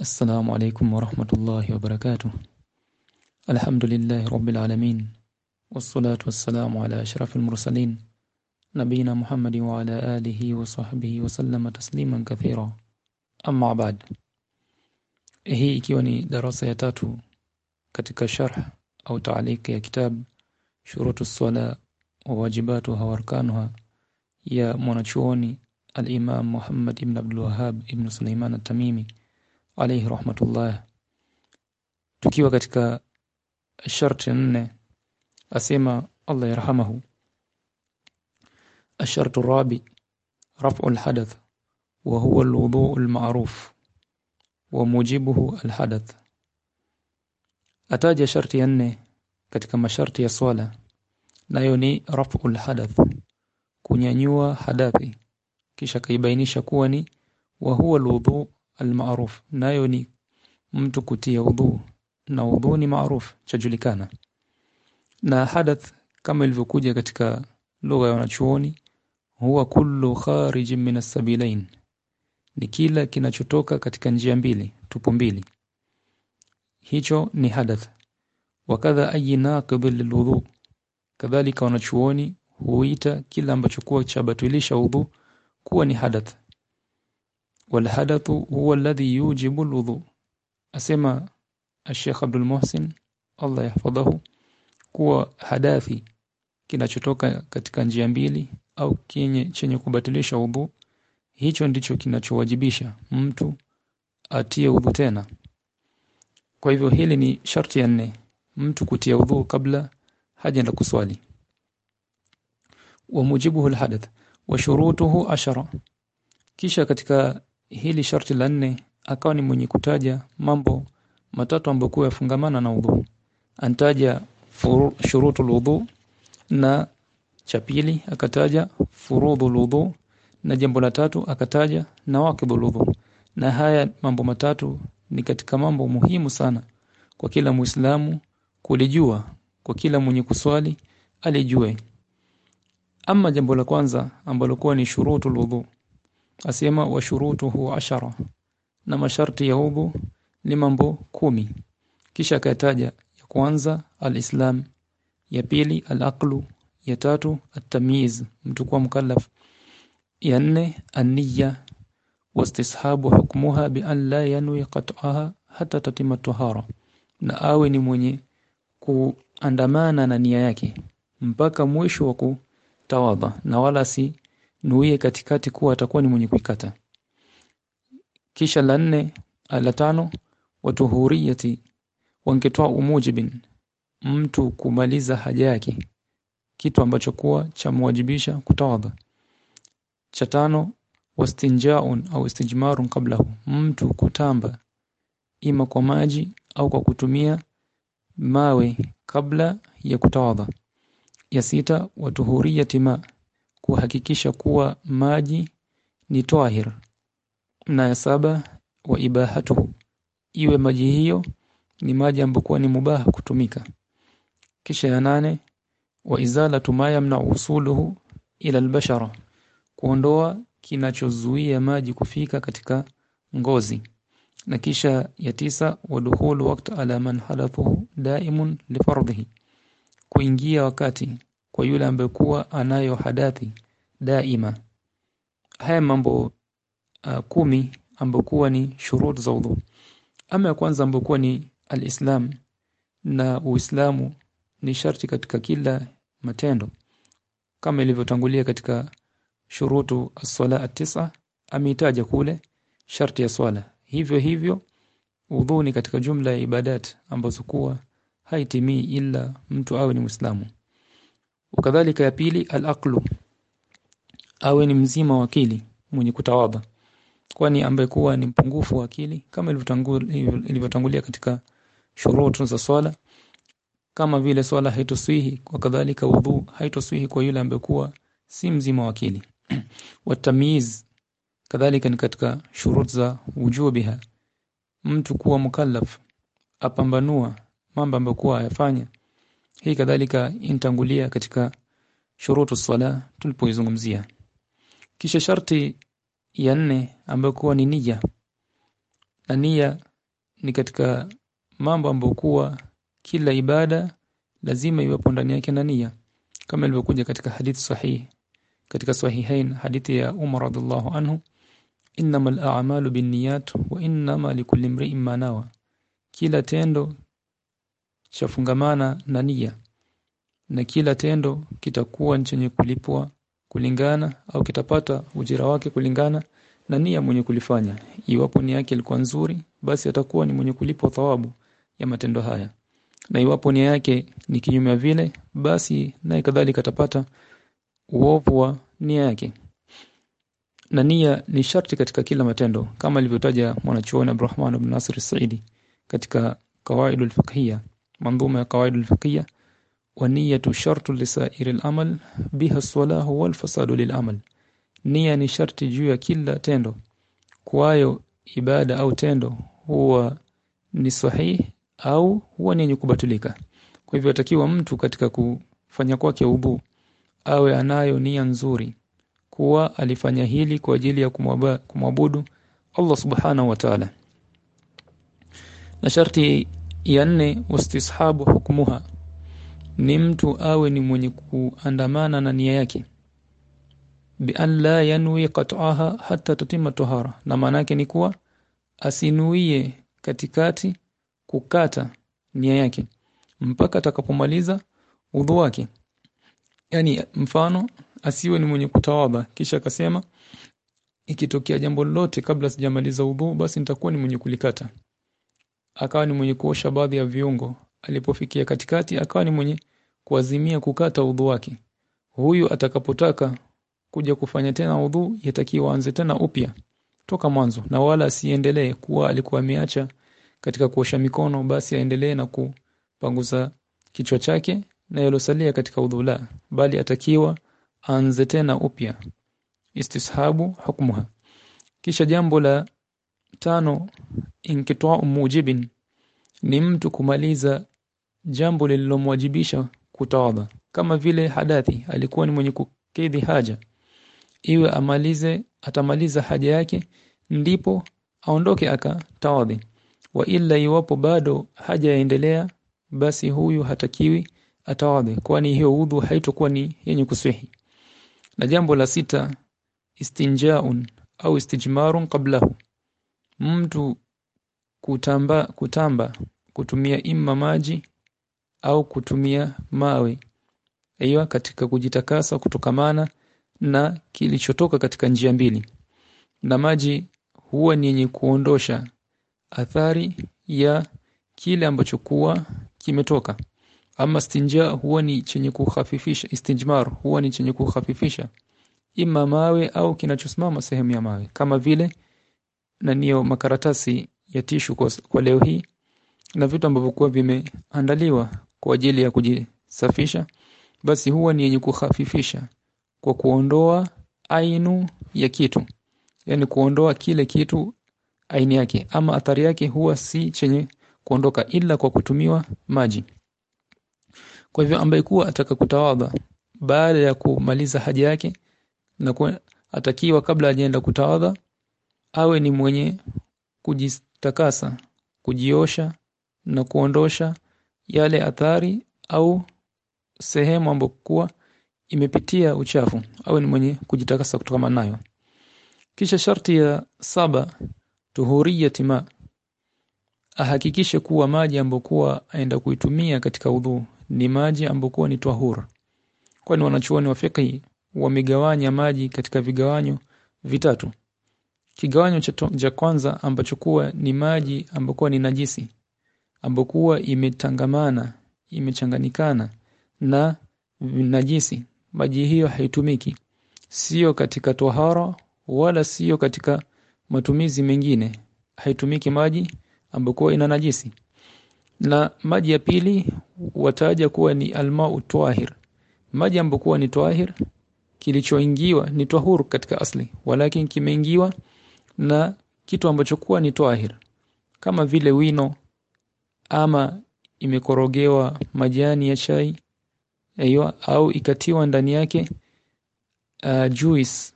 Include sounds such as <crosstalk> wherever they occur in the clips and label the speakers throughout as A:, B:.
A: السلام عليكم ورحمة الله وبركاته. الحمد لله رب العالمين والصلاة والسلام على أشرف المرسلين نبينا محمد وعلى آله وصحبه وسلم تسليما كثيرا. أما بعد هي إكيوني دراسة يتاتو كتك شرح أو تعليق يا كتاب شروط الصلاة وواجباتها وأركانها يا منشوني الإمام محمد بن عبد الوهاب بن سليمان التميمي. Alayhi rahmatullah tukiwa katika sharti nne asema Allah yarhamahu الشرط الرابع رفع الحدث وهو الوضوء المعروف وموجبه الحدث sharti ya nne katika masharti ya swala nayo ni raf'ul hadath kunyanyua hadathi kisha kaibainisha kuwa ni wa huwa alwudu almaruf. Nayo ni mtu kutia udhu na udhu ni maruf chajulikana. Na hadath kama ilivyokuja katika lugha ya wanachuoni huwa kullu kharijin min as-sabilain ni kila kinachotoka katika njia mbili tupo mbili. Hicho ni hadath. Wakadha ayi naqib lilwudu kadhalika wanachuoni huita kila ambacho kuwa chabatilisha udhu kuwa ni hadath walhadathu huwa alladhi yujibu alwudhu asema Sheikh Abdul Muhsin Allah yahfadhahu kuwa hadathi kinachotoka katika njia mbili au kinye chenye kubatilisha udhu hicho ndicho kinachowajibisha mtu atie udhu tena. Kwa hivyo hili ni sharti ya nne mtu kutia udhu kabla hajaenda kuswali. Wa mujibuhu alhadath wa shurutuhu ashara. Kisha katika hili sharti la nne akawa ni mwenye kutaja mambo matatu ambayo yafungamana na udhu antaja shurutul udhu na cha pili akataja furudhul udhu na jambo la tatu akataja nawaqidul udhu na haya mambo matatu ni katika mambo muhimu sana kwa kila muislamu kulijua kwa kila mwenye kuswali alijue. Ama jambo la kwanza ambalo kuwa ni shurutul udhu asema wa shurutuhu ashara. Na masharti ya hubu ni mambo kumi. Kisha akataja ya kwanza alislam ya pili alaqlu ya tatu at-tamyiz mtu kuwa mukallaf ya nne an-niyya wastishabu hukmuha bi an la yanwi qat'aha hatta tatima tahara na awe ni mwenye kuandamana na nia yake mpaka mwisho wa kutawadha na wala si nuie katikati kuwa atakuwa ni mwenye kuikata. Kisha la nne la tano watuhuriyati wangetoa umujibin mtu kumaliza haja yake. Kitu ambacho kuwa chamwajibisha kutawadha cha tano wastinjaun au istijmarun kablahu. Mtu kutamba ima kwa maji au kwa kutumia mawe kabla ya kutawadha ya sita watuhuriyati ma kuhakikisha kuwa maji ni tahir na ya saba wa ibahatuhu iwe maji hiyo ni maji ambayo ni mubaha kutumika. Kisha ya nane wa izalatu ma yamna usuluhu ila albashara. Kuondoa kinachozuia maji kufika katika ngozi. Na kisha ya tisa wadukhulu waqt ala man halathuhu daimun lifardhihi kuingia wakati kwa yule ambaye kuwa anayo hadathi daima. Haya mambo uh, kumi ambayo ni shurut za udhu ama ya kwanza ambayo kuwa ni alislam na uislamu ni sharti katika kila matendo. Kama ilivyotangulia katika shurutu as-sala at-tisa ameitaja kule sharti ya swala. Hivyo hivyo udhu ni katika jumla ya ibadat ambazo kuwa haitimii ila mtu awe ni muislamu ukadhalika ya pili al-aqlu. Awe ni mzima wa akili mwenye kutawadha kwani ambaye kuwa ni mpungufu wa akili kama ilivyotangulia katika shurutu za swala kama vile swala haitoswihi kwa kadhalika udhu haitoswihi kwa yule ambaye kuwa si mzima wa akili. <clears throat> Watamyiz kadhalika ni katika shurut za wujubiha. Mtu kuwa mukallaf apambanua mambo ambayo kuwa ayafanya hii kadhalika intangulia katika shurutu sala tulipoizungumzia. Kisha sharti ya nne ambayo kuwa ni nia na nia ni katika mambo ambayo kuwa kila ibada lazima iwepo ndani yake na nia kama ilivyokuja katika hadithi sahihi katika sahihain hadithi ya Umar radhiallahu anhu innamal a'malu binniyat wa innama likulli imrin ma nawa. Kila tendo chafungamana na nia na kila tendo kitakuwa chenye kulipwa kulingana au kitapata ujira wake kulingana na nia mwenye kulifanya. Iwapo nia yake ilikuwa nzuri basi atakuwa ni mwenye kulipwa thawabu ya matendo haya. Na iwapo nia yake ni kinyume vile basi naye kadhalika atapata uovu wa nia yake. Na nia ni sharti katika kila matendo kama alivyotaja mwanachuoni Abdurrahman ibn Nasir Saidi katika kawaidul al-fiqhiyya manzuma ya qawaid والنيه شرط لسائر الامل shartu الصلاه والفساد للامل biha nia ni sharti juu ya kila tendo kwayo ibada au tendo huwa ni sahihi au huwa ni yenye kubatulika kwa hivyo atakiwa mtu katika kufanya kwake ubu awe anayo nia nzuri kuwa alifanya hili kwa ajili ya kumwabudu Allah subhanahu wa ta'ala na sharti ya nne wastishabu hukmuha ni mtu awe ni mwenye kuandamana na nia yake. Bi an la yanwi qat'aha hatta tutima tahara na maana yake ni kuwa asinuie katikati kukata nia yake. Mpaka atakapomaliza udhu wake. Yani mfano asiwe ni mwenye kutawaba. Kisha akasema ikitokea jambo lolote kabla sijamaliza udhu basi nitakuwa ni mwenye kulikata akawa ni mwenye kuosha baadhi ya viungo. Alipofikia katikati akawa ni mwenye kuazimia kukata udhu wake. Huyu atakapotaka kuja kufanya tena udhu yatakiwa anze tena upya toka mwanzo na wala asiendelee kuwa alikuwa ameacha katika kuosha mikono basi aendelee na kupanguza kichwa chake na yalosalia katika udhu. La bali atakiwa anze tena upya. Istishabu hukmuha. Kisha jambo la tano inkitwa mujibin ni mtu kumaliza jambo lililomwajibisha kutawadha. Kama vile hadathi alikuwa ni mwenye kukidhi haja. Iwe amalize atamaliza haja yake ndipo aondoke akatawadhi. Wa illa iwapo bado haja yaendelea basi huyu hatakiwi atawadhi kwani hiyo udhu haitokuwa ni yenye kuswihi na jambo la sita istinjaun au istijmarun qablahu mtu kutamba kutamba kutumia imma maji au kutumia mawe. Aiyo katika kujitakasa kutokamana na kilichotoka katika njia mbili. Na maji huwa ni yenye kuondosha athari ya kile ambacho kuwa kimetoka. Ama stinja huwa ni chenye kuhafifisha istinjmar huwa ni chenye kuhafifisha. Ima mawe au kinachosimama sehemu ya mawe. Kama vile na niyo makaratasi ya tishu kwa, kwa leo hii na vitu ambavyo kuwa vimeandaliwa kwa ajili ya kujisafisha basi huwa ni yenye kuhafifisha kwa kuondoa ainu ya kitu. Yani kuondoa kile kitu aini yake. Ama athari yake huwa si chenye kuondoka ila kwa kutumiwa maji. Kwa hivyo ambaye kuwa ataka kutawadha baada ya kumaliza haja yake na kwa, atakiwa kabla hajaenda kutawadha awe ni mwenye kujitakasa kujiosha na kuondosha yale athari au sehemu ambokuwa imepitia uchafu. Awe ni mwenye kujitakasa kutokana nayo. Kisha sharti ya saba tuhuriyati ma. Ahakikishe kuwa maji ambokuwa aenda kuitumia katika udhu ni maji ambokuwa ni tahur. Kwani wanachuoni wa fiqh wamegawanya maji katika vigawanyo vitatu kigawanyo cha kwanza ambacho kuwa ni maji ambokuwa ni najisi ambokuwa imetangamana imechanganikana na najisi. Maji hiyo haitumiki. Sio katika tohara wala sio katika matumizi mengine. Haitumiki maji ambokuwa ina najisi. Na maji ya pili wataja kuwa ni almau twahir. Maji ambokuwa ni twahir kilichoingiwa ni tahur katika asli. Walakin kimeingiwa na kitu ambacho kuwa ni twahir. Kama vile wino ama imekorogewa majani ya chai aiyo au ikatiwa ndani yake uh, juice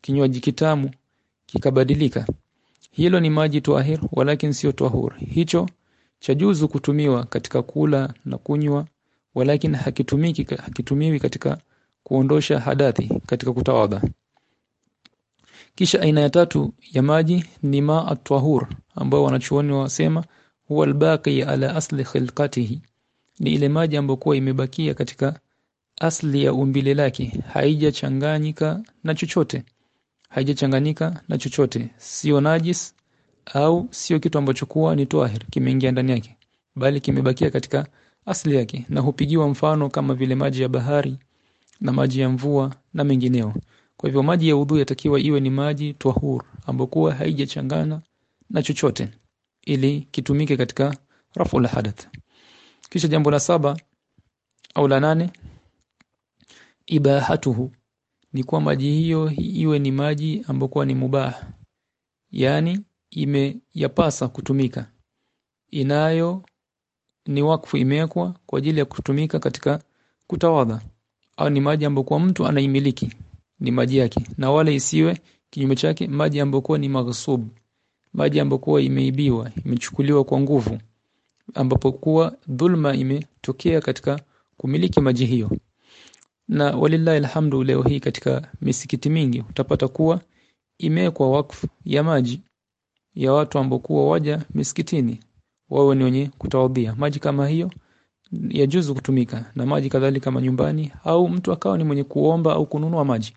A: kinywaji kitamu kikabadilika. Hilo ni maji tuahir walakin sio tahur hicho chajuzu kutumiwa katika kula na kunywa walakin hakitumiki hakitumiwi katika kuondosha hadathi katika kutawadha kisha aina ya tatu ya maji ni ma at-tahur ambao wanachuoni wasema huwa al-baqi ala asli khilqatihi. Ni ile maji ambayo kwa imebakia katika asli ya umbile lake haijachanganyika na chochote. Haijachanganyika na chochote. Sio najis au sio kitu ambacho kuwa ni tahir kimeingia ndani yake bali kimebakia katika asli yake na hupigiwa mfano kama vile maji ya bahari na maji ya mvua na mengineo kwa hivyo maji ya udhu yatakiwa iwe ni maji tahur ambayo kuwa haijachangana na chochote ili kitumike katika rafu la hadath kisha jambo la saba au la nane ibahatuhu ni kuwa maji hiyo iwe ni maji ambayo ni mubah Yaani imeyapasa kutumika. Inayo ni wakfu imewekwa kwa ajili ya kutumika katika kutawadha. Au ni maji ambayo mtu anaimiliki ni maji yake. Na wala isiwe kinyume chake maji ambokuwa ni maghsub maji ambokuwa imeibiwa imechukuliwa kwa nguvu. Ambapo kuwa dhulma imetokea katika kumiliki maji hiyo. Na walillahi alhamdu leo hii katika misikiti mingi utapata kuwa imewekwa wakfu ya maji ya watu ambokuwa waja misikitini wao ni wenye kutawadhia. Maji kama hiyo yajuzu kutumika na maji kadhalika kama nyumbani au mtu akawa ni mwenye kuomba au kununua maji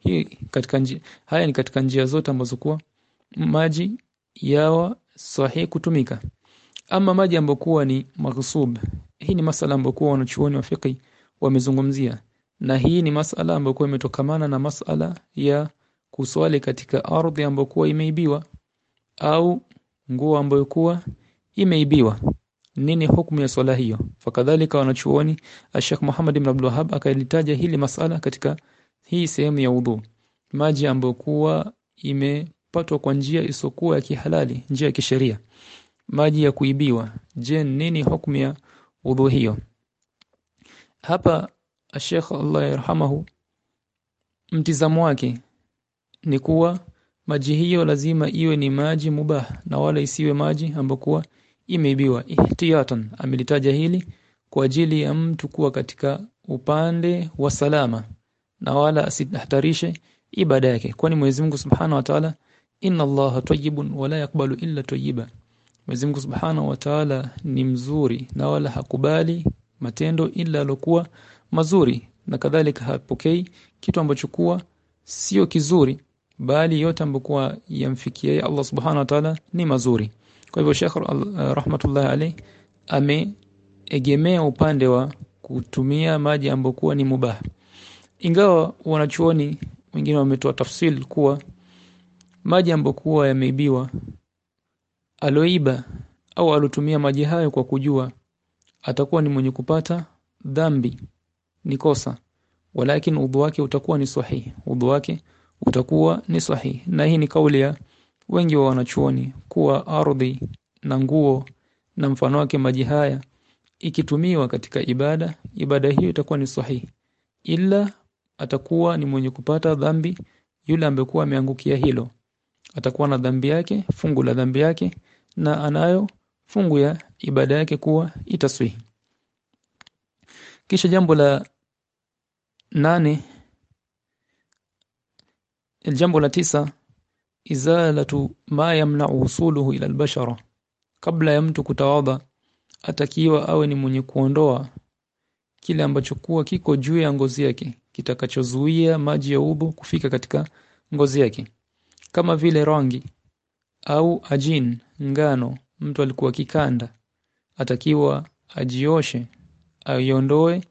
A: hii katika njia, haya ni katika njia zote ambazo kuwa maji yawa sahihi kutumika. Ama maji ambokuwa ni maghsub. Hii ni masala ambokuwa wanachuoni wa fiqh wamezungumzia. Na hii ni masala ambokuwa imetokamana na masala ya kuswali katika ardhi ambokuwa imeibiwa. Au nguo ambayo kuwa imeibiwa. Nini hukumu ya swala hiyo? Fakadhalika wanachuoni Sheikh Muhammad ibn Abdul Wahhab akalitaja hili masala katika hii sehemu ya udhu maji ambayo kuwa imepatwa kwa njia isokuwa ya kihalali njia ya kisheria. Maji ya kuibiwa. Je nini hukumu ya udhu hiyo? Hapa Sheikh Allah yarhamahu mtizamo wake ni kuwa maji hiyo lazima iwe ni maji mubah na wala isiwe maji ambayo imeibiwa. Ihtiyatan amelitaja hili kwa ajili ya mtu kuwa katika upande wa salama na wala asitahtarishe ibada yake. Kwani Mwenyezi Mungu Subhanahu wa Ta'ala inna Allaha tayyibun wa la yakbalu illa tayyiba. Mwenyezi Mungu Subhanahu wa Ta'ala ni mzuri na wala hakubali matendo ila alokuwa mazuri na kadhalika hapokei kitu ambacho kuwa sio kizuri bali yote ambayo yamfikia Allah Subhanahu wa Ta'ala ni mazuri. Kwa hivyo Sheikh rahmatullah alayhi ameegemea upande wa kutumia maji ambayo ni mubah ingawa wanachuoni wengine wametoa tafsil kuwa maji ambayo yameibiwa aloiba au alotumia maji hayo kwa kujua atakuwa ni mwenye kupata dhambi ni kosa. Walakin udhu wake utakuwa ni sahihi udhu wake utakuwa ni sahihi na hii ni kauli ya wengi wa wanachuoni kuwa ardhi na nguo na mfano wake maji haya ikitumiwa katika ibada ibada hiyo itakuwa ni sahihi ila atakuwa ni mwenye kupata dhambi yule ambekuwa ameangukia hilo. Atakuwa na dhambi yake fungu la dhambi yake na anayo fungu ya ibada yake kuwa itaswihi. Kisha jambo la nane jambo la tisa izalatu ma yamna usuluhu ila albashara. Kabla ya mtu kutawadha atakiwa awe ni mwenye kuondoa kile ambacho kuwa kiko juu ya ngozi yake kitakachozuia maji ya ubo kufika katika ngozi yake. Kama vile rangi au ajin ngano mtu alikuwa kikanda atakiwa ajioshe aiondoe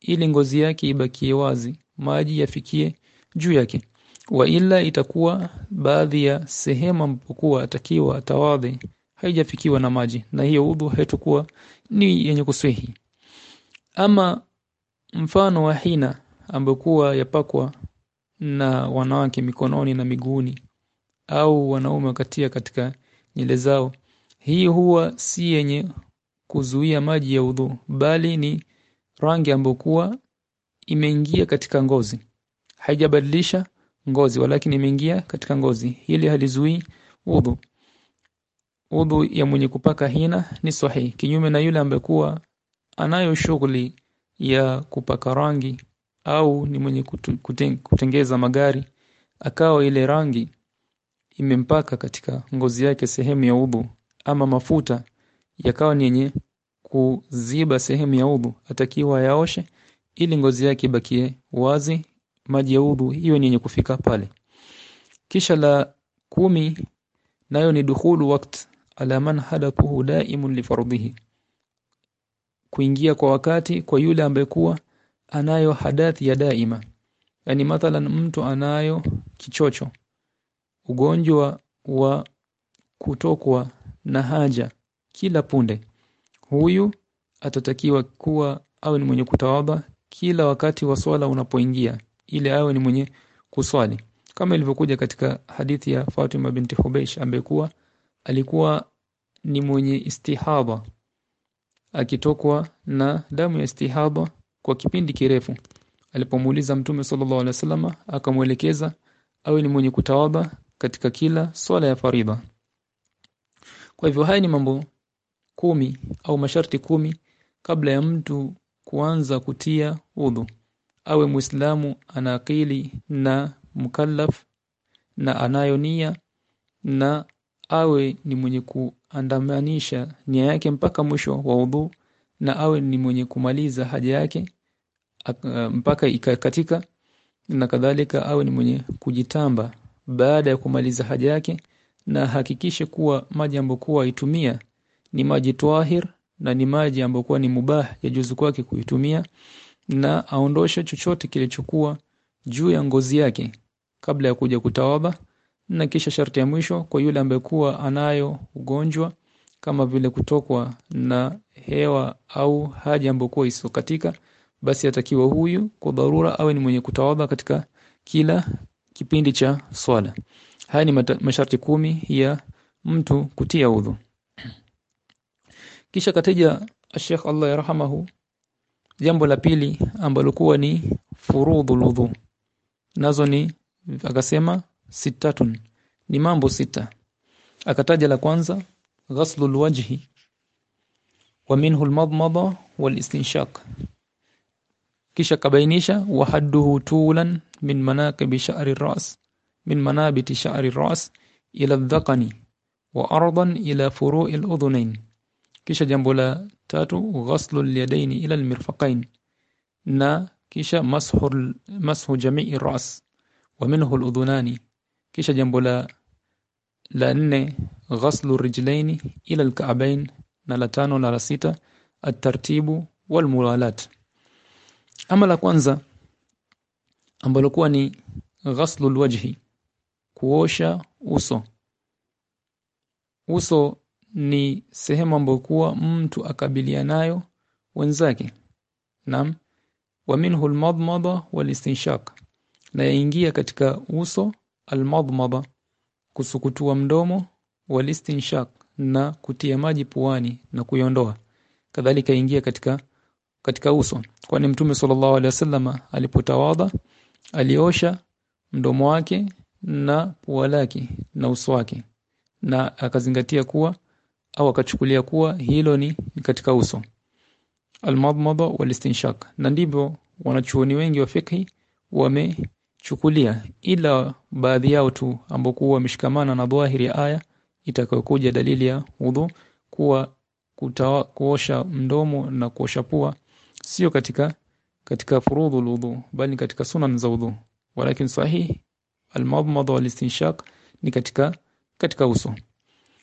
A: ili ngozi yake ibakie wazi maji yafikie juu yake. Wa ila itakuwa baadhi ya sehemu ampokuwa atakiwa tawadhi haijafikiwa na maji na hiyo udhu haitakuwa ni yenye kuswehi ama mfano wa hina ambokuwa yapakwa na wanawake mikononi na miguuni au wanaume wakatia katika nyele zao. Hii huwa si yenye kuzuia maji ya udhu bali ni rangi ambokuwa imeingia katika ngozi. Haijabadilisha ngozi walakini imeingia katika ngozi. Hili halizui udhu. Udhu ya mwenye kupaka hina ni sahihi kinyume na yule ambaye kuwa anayo shughuli ya kupaka rangi au ni mwenye kutengeza magari akawa ile rangi imempaka katika ngozi yake sehemu ya ubu ama mafuta yakawa ni yenye kuziba sehemu ya ubu. Atakiwa yaoshe ili ngozi yake ibakie wazi maji ya ubu hiyo ni yenye kufika pale. Kisha la kumi nayo ni dukhulu waqt ala man hadathuhu daimun li kuingia kwa wakati kwa yule ambaye kuwa anayo hadathi ya daima. Yani mathalan mtu anayo kichocho. Ugonjwa wa kutokwa na haja kila punde. Huyu atatakiwa kuwa awe ni mwenye kutawaba kila wakati wa swala unapoingia ili awe ni mwenye kuswali. Kama ilivyokuja katika hadithi ya Fatima binti Hubaysh ambekuwa alikuwa ni mwenye istihaba. Akitokwa na damu ya istihaba kwa kipindi kirefu. Alipomuuliza mtume sallallahu alaihi wasallam akamwelekeza awe ni mwenye kutawadha katika kila swala ya faridha. Kwa hivyo haya ni mambo kumi au masharti kumi kabla ya mtu kuanza kutia udhu awe muislamu ana akili na mukallaf na anayo nia na awe ni mwenye kuandamanisha nia yake mpaka mwisho wa udhu na awe ni mwenye kumaliza haja yake mpaka ikakatika na kadhalika awe ni mwenye kujitamba baada ya kumaliza haja yake na hakikishe kuwa maji ambayo kwa itumia ni maji twahir na ni maji ambayo kwa ni mubah ya juzu kwake kuitumia na aondoshe chochote kilichokuwa juu ya ngozi yake kabla ya kuja kutawaba na kisha sharti ya mwisho kwa yule ambaye kuwa anayo ugonjwa kama vile kutokwa na hewa au haja ambayo kwa isokatika basi atakiwa huyu kwa dharura awe ni mwenye kutawadha katika kila kipindi cha swala. Haya ni masharti kumi ya mtu kutia udhu. Kisha kateja Sheikh Allah yarhamahu jambo la pili ambalo kuwa ni furudhul udhu. Nazo ni akasema sitatun ni mambo sita. Akataja la kwanza ghaslul wajhi wa minhu almadmada walistinshaq kisha kabainisha wa hadduhu tulan min manakib sha'ri ras min manabiti sha'ri ras ila dhaqani wa ardan ila furu'i al-udhunayn kisha jambo la tatu ghaslu al-yadayn ila al-mirfaqayn na kisha mashu mashu jami'i ras wa minhu al-udhunani kisha jambo la la nne ghaslu rijlaini ila al-ka'bayn na la tano na la sita at-tartibu wal muwalat ama la kwanza ambalo kuwa ni ghaslu alwajhi kuosha uso. Uso ni sehemu ambayo kuwa mtu akabilia nayo wenzake. Nam wa minhu almadmada walistinshaq. Na yaingia katika uso almadmada kusukutua mdomo walistinshaq na kutia maji puani na kuiondoa. Kadhalika ingia katika katika uso. Kwani mtume sallallahu alaihi wasallam alipotawadha aliosha mdomo wake na pua lake na uso wake. Na akazingatia kuwa au akachukulia kuwa hilo ni katika uso. Almadmada walistinshaq na ndivyo wanachuoni wengi wa fikhi wamechukulia ila baadhi yao tu ambao kuwa wameshikamana na dhahiri ya aya itakayokuja dalili ya udhu kuwa kutawa, kuosha mdomo na kuosha pua sio katika katika furudhu wudu bali katika sunan za wudu. Walakin sahih almadmada walistinshaq ni katika katika uso.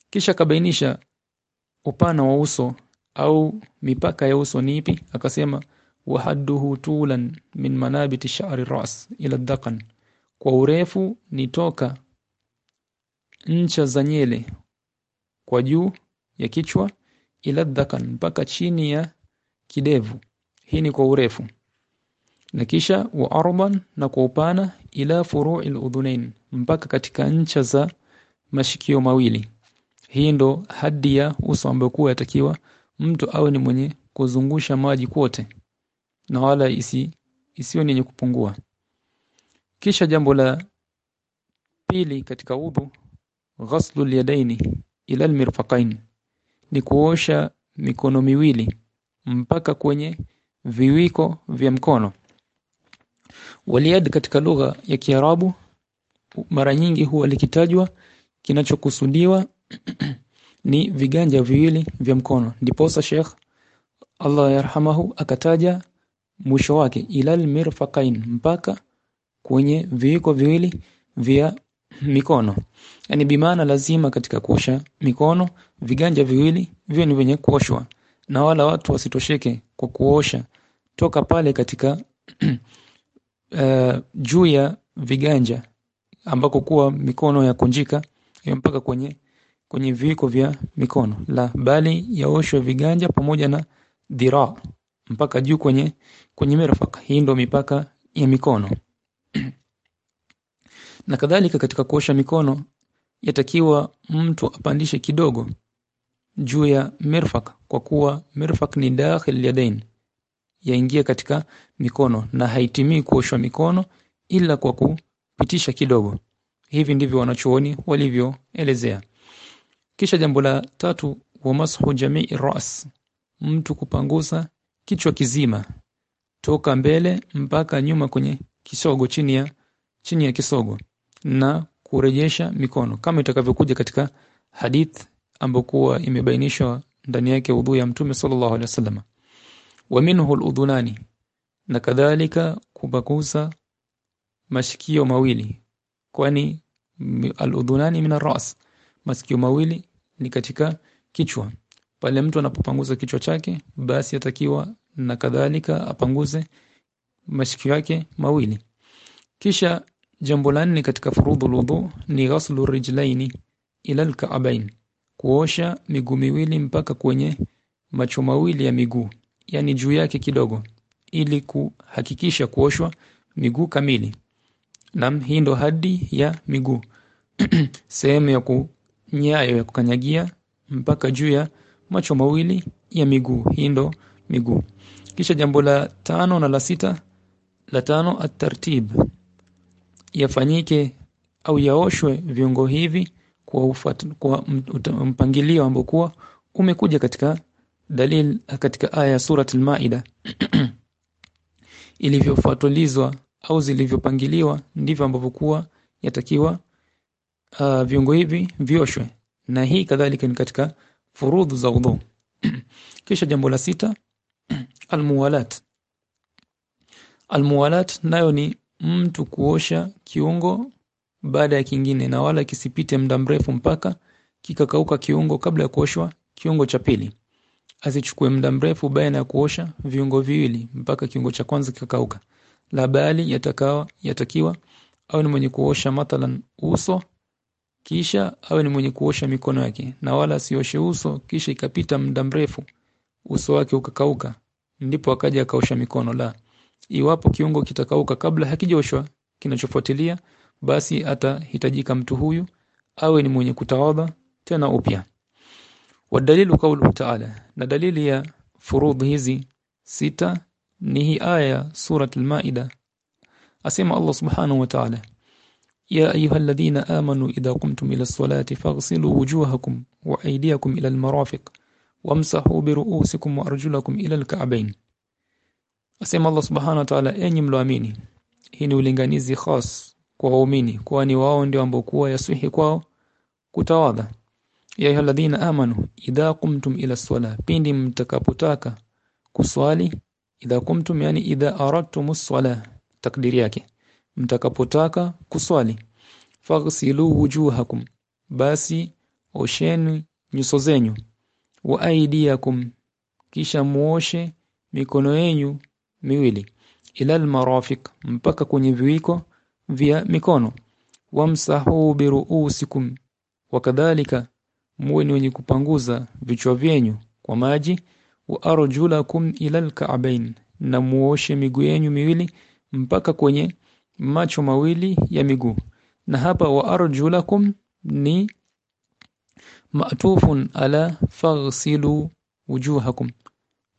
A: Kisha kabainisha upana wa uso au mipaka ya uso ni ipi akasema wahadduhu tulan min manabiti sha'ri ras ila dhaqan kwa urefu ni toka ncha za nyele kwa juu ya kichwa ila dhakan mpaka chini ya kidevu hii ni kwa urefu. Na kisha wa arban na kwa upana ila furu'i udhunain mpaka katika ncha za mashikio mawili. Hii ndo hadi ya uso ambao yatakiwa mtu awe ni mwenye kuzungusha maji kote na wala isi isiwe yenye kupungua. Kisha jambo la pili katika udhu ghaslu yadaini ila almirfaqain ni kuosha mikono miwili mpaka kwenye viwiko vya mkono. Waliyad katika lugha ya Kiarabu mara nyingi huwa likitajwa kinachokusudiwa <clears throat> ni viganja viwili vya mkono. Ndiposa Sheikh Allah yarhamahu akataja mwisho wake ilal mirfaqain mpaka kwenye viwiko viwili vya mikono. Yani bimaana lazima katika kuosha mikono viganja viwili vio ni venye kuoshwa na wala watu wasitosheke kwa kuosha toka pale katika uh, <clears throat> juu ya viganja ambako kuwa mikono ya kunjika mpaka kwenye kwenye viko vya mikono. La bali yaoshwe viganja pamoja na dhira mpaka juu kwenye kwenye mirfaka hii ndio mipaka ya mikono. <clears throat> Na kadhalika katika kuosha mikono yatakiwa mtu apandishe kidogo juu ya mirfaq kwa kuwa mirfaq ni dakhil yadain yaingia katika mikono na haitimii kuoshwa mikono ila kwa kupitisha kidogo. Hivi ndivyo wanachuoni walivyoelezea. Kisha jambo la tatu wa mashu jamii ras mtu kupangusa kichwa kizima toka mbele mpaka nyuma kwenye kisogo chini ya chini ya kisogo na kurejesha mikono. Kama itakavyokuja katika hadith ambokuwa imebainishwa ndani yake udhu ya mtume sallallahu alaihi wasallam wa minhu aludhunani na kadhalika kubakusa mashikio mawili kwani aludhunani min ras masikio mawili ni katika kichwa. Pale mtu anapopanguza kichwa chake basi atakiwa na kadhalika apanguze mashikio yake mawili. Kisha jambo la nne katika furudhu wudu ni ghaslu rijlaini ila alka'bain kuosha miguu miwili mpaka kwenye macho mawili ya miguu yani juu yake kidogo ili kuhakikisha kuoshwa miguu kamili. Nam hii ndo hadi ya miguu. <clears throat> Sehemu ya kunyayo ya kukanyagia mpaka juu ya macho mawili ya miguu. Hii ndo miguu. Kisha jambo la tano na la sita la tano at-tartib. Yafanyike au yaoshwe viungo hivi kwa, ufat, kwa mpangilio ambokuwa umekuja katika dalil katika aya ya surat al-Maida <clears throat> ilivyofuatulizwa au zilivyopangiliwa ndivyo ambavyo kuwa yatakiwa uh, viungo hivi vioshwe. Na hii kadhalika ni katika furudhu za udhu <clears throat> kisha jambo la sita <clears throat> almuwalat. Almuwalat nayo ni mtu kuosha kiungo baada ya kingine na wala kisipite muda mrefu mpaka kikakauka kiungo kabla ya kuoshwa kiungo cha pili asichukue muda mrefu baina ya kuosha viungo viwili mpaka kiungo cha kwanza kikakauka. La bali yatakawa yatakiwa au ni mwenye kuosha mathalan uso kisha awe ni mwenye kuosha mikono yake na wala asioshe uso kisha ikapita muda mrefu uso wake ukakauka ndipo akaja akaosha mikono. La iwapo kiungo kitakauka kabla hakijaoshwa kinachofuatilia basi atahitajika mtu huyu awe ni mwenye kutawadha tena upya wadalilu qawluhu ta'ala na dalili ya furudh hizi sita ni hii aya surat al-maida asema Allah subhanahu wa ta'ala يا أيها الذين آمنوا إذا قمتم إلى الصلاة فاغسلوا وجوهكم وأيديكم إلى المرافق وامسحوا برؤوسكم وأرجلكم إلى الكعبين Asema Allah subhanahu wa ta'ala enyi mloamini hii ni ulinganizi khas kwa waumini kwani wao ndio ambao kuwa yasihi kwao kutawadha ya ayyuhalladhina amanu idha qumtum ila swala pindi mtakapotaka kuswali idha qumtum yani idha aradtumus swala takdiri yake mtakapotaka kuswali faghsilu wujuhakum basi osheni nyuso zenyu wa aydiyakum kisha muoshe mikono yenu miwili ila almarafiq mpaka kwenye viwiko vya mikono wamsahu biruusikum wakadhalika muwe ni wenye kupanguza vichwa vyenyu kwa maji wa arjulakum ila alka'bain na muoshe miguu yenu miwili mpaka kwenye macho mawili ya miguu. Na hapa wa arjulakum ni ma'tufun ala faghsilu wujuhakum.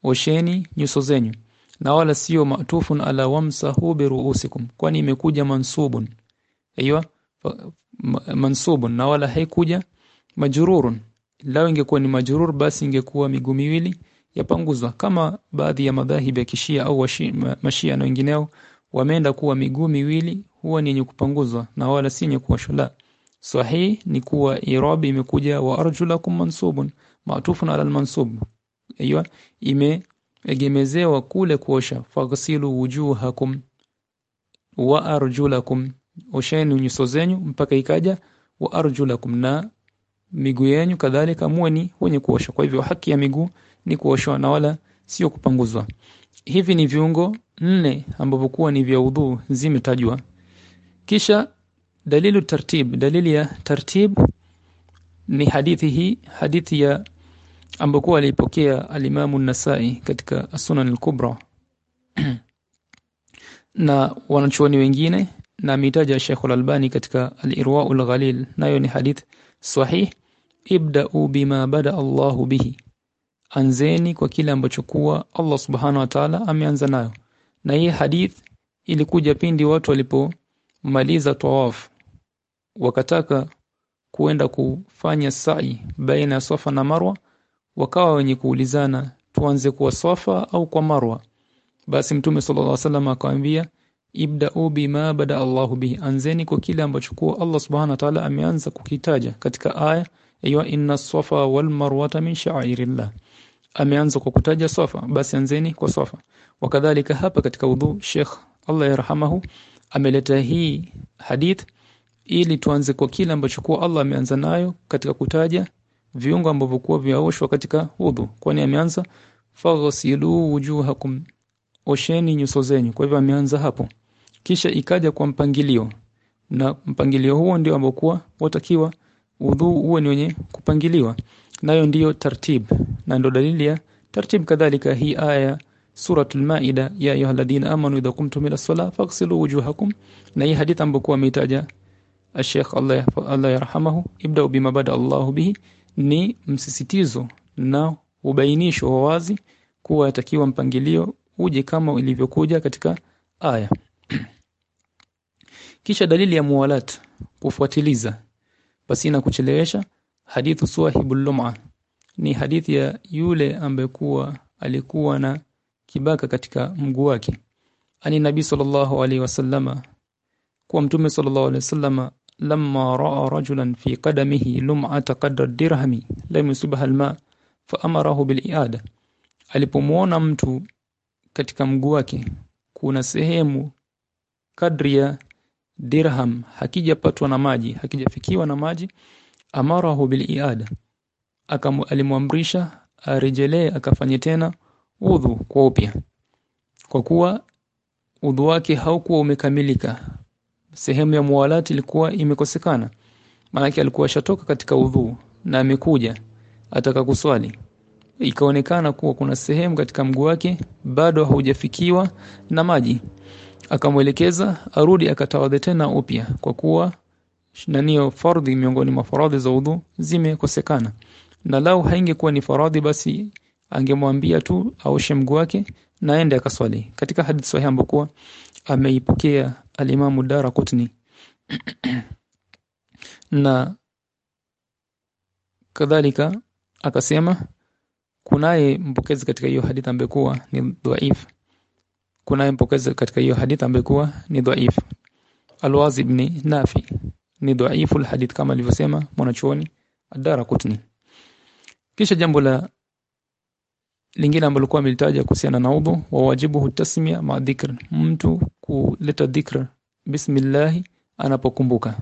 A: Osheni nyuso zenyu na wala sio ma'tufun ala wamsahu biruusikum kwani imekuja mansubun. Aiywa mansubun na wala haikuja majrurun lao ingekuwa ni majrur basi ingekuwa miguu miwili yapanguzwa. Kama baadhi ya madhahibi ya kishia au mashia na wengineo wameenda kuwa miguu miwili huwa ni yenye kupanguzwa na wala si yenye kuwa shula. sahih ni kuwa irabi imekuja wa arjulakum mansubun ma'tufun ala aiyo imeegemezewa kule kuosha. Faghsilu wujuhakum wa arjulakum. Osheni nyuso zenyu mpaka ikaja wa arjulakum. Na miguu yenu kadhalika muwe ni wenye kuosha kwa hivyo haki ya miguu ni kuoshwa na wala sio kupanguzwa. Hivi ni viungo nne ambavyo kuwa ni vya udhu zimetajwa. Kisha dalilu tartib. Dalili ya tartib ni hadithi hii hadithi ya ambayo alipokea alimamu nasai katika sunan al-kubra. <clears throat> Na wanachuoni wengine na mitaja Sheikh al-Albani katika al-Irwa al-Ghalil nayo ni hadith sahih ibda'u bima bada Allahu bihi. Anzeni kwa kile ambacho kuwa Allah subhanahu wa ta'ala ameanza nayo. Na hii hadith ilikuja pindi watu walipomaliza tawaf. Wakataka kuenda kufanya sa'i baina ya Safa na Marwa wakawa wenye kuulizana tuanze kwa Safa au kwa Marwa? Basi mtume sallallahu alaihi wasallam akamwambia ibda'u bima bada Allahu bihi. Anzeni kwa kile ambacho kwa Allah subhanahu wa ta'ala ameanza kukitaja katika aya ayo inna safa wal marwata min sha'irillah ameanza kwa kutaja safa. Basi anzeni kwa safa. Wakadhalika hapa katika udhu Sheikh Allah yarhamahu ameleta hii hadith ili tuanze kwa kile ambacho kwa Allah ameanza nayo katika kutaja viungo ambavyo kwa vyaoshwa katika udhu kwani ameanza faghsilu wujuhakum. Osheni nyuso zenyu. Kwa hivyo ameanza hapo kisha ikaja kwa mpangilio. Na mpangilio huo ndio ambao watakiwa udhu uwe ni wenye kupangiliwa. Nayo ndiyo tartib. Na ndo dalili ya tartib kadhalika hii aya suratul maida ya ayyuhalladhina amanu idha qumtum ila salah faghsilu wujuhakum. Na hii hadithi ambayo ameitaja Sheikh Allah Allah yarhamahu ibda bima bada Allahu bihi ni msisitizo na ubainisho wa wazi kuwa yatakiwa mpangilio uje kama ilivyokuja katika aya <clears throat> kisha dalili ya muwalat kufuatiliza. Basi na kuchelewesha hadithu suhibul lum'a. Ni hadithi ya yule ambekuwa alikuwa na kibaka katika mguu wake. Ani nabi sallallahu alaihi wasallama kwa mtume sallallahu alaihi wasallama lamma raa rajulan fi qadamihi lum'ata qadra dirhami lam yusibha alma fa amarahu bil iada. Alipomuona mtu katika mguu wake kuna sehemu kadri ya dirham hakijapatwa na maji hakijafikiwa na maji amarahu bil iada. Alimwamrisha arejelee akafanye tena udhu kwa upya. Kwa kuwa udhu wake haukuwa umekamilika sehemu ya muwalati ilikuwa imekosekana. Maana alikuwa shatoka katika udhu na amekuja ataka kuswali. Ikaonekana kuwa kuna sehemu katika mguu wake bado haujafikiwa na maji akamwelekeza arudi akatawadhe tena upya kwa kuwa nanio fardhi miongoni mwa faradhi za udhu zimekosekana. Na lau haingekuwa ni faradhi basi angemwambia tu aoshe mguu wake na aende akaswali. Katika hadith sahihi ambokuwa ameipokea alimamu Dara Kutni <clears throat> na kadhalika akasema kunaye mpokezi katika hiyo hadith ambekuwa ni dhaif kunaye mpokezi katika hiyo ambaye kuwa ni dhaif Alwazi ibn Nafi. Ni dhaifu alhadith kama alivyosema mwanachuoni ad-darqutni kisha jambo la lingine ambalo kwa amelitaja kuhusiana na udhu wa wajibu tasmia ma dhikr. Mtu kuleta dhikr bismillah anapokumbuka.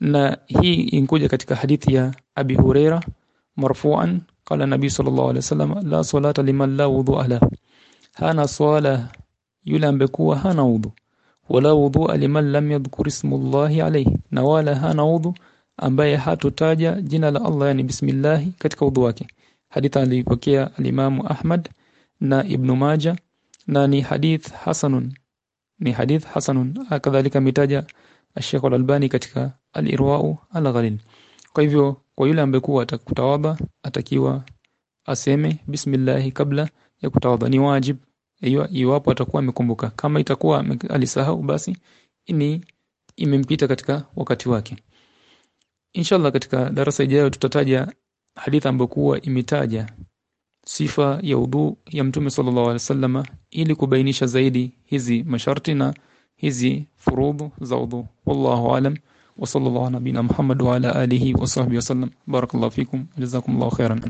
A: Na hii inkuja katika hadithi ya Abi Huraira marfu'an qala nabii sallallahu alaihi wasallam la salata liman la wudu'a la hana swala yule ambekuwa hana udhu wala udhu liman lam yadhkur ismullahi alayhi. Na wala hana udhu ambaye hatotaja jina la Allah yani bismillah katika udhu wake. Hadith alipokea alimamu Ahmad na Ibn Majah na ni hadith hasanun. Ni hadith hasanun. Kadhalika mitaja Sheikh Al-Albani katika Al-Irwa'u Al-Ghalil. Kwa hivyo kwa yule ambekuwa atakutawadha atakiwa aseme bismillah kabla ya kutawadha ni wajib. Iwapo atakuwa amekumbuka. Kama itakuwa alisahau basi ni imempita katika wakati wake. Inshallah katika darasa ijayo tutataja hadithi ambayo kuwa imetaja sifa ya udhu ya mtume sallallahu alaihi wasallam ili kubainisha zaidi hizi masharti na hizi furudhu za udhu. Wallahu alam. Wa sallallahu nabina muhammad wa ala alihi wa sahbihi wasallam barakallahu fikum. Jazakumullahu khairan